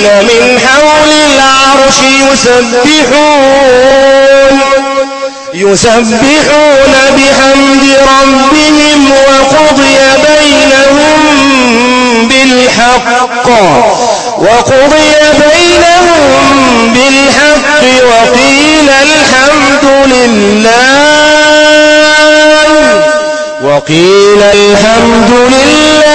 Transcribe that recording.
حافين من حول العرش يسبحون. يسبحون بحمد ربهم وقضي بينهم بالحق. وقضي بينهم بالحق وقيل الحمد لله. وقيل الحمد لله.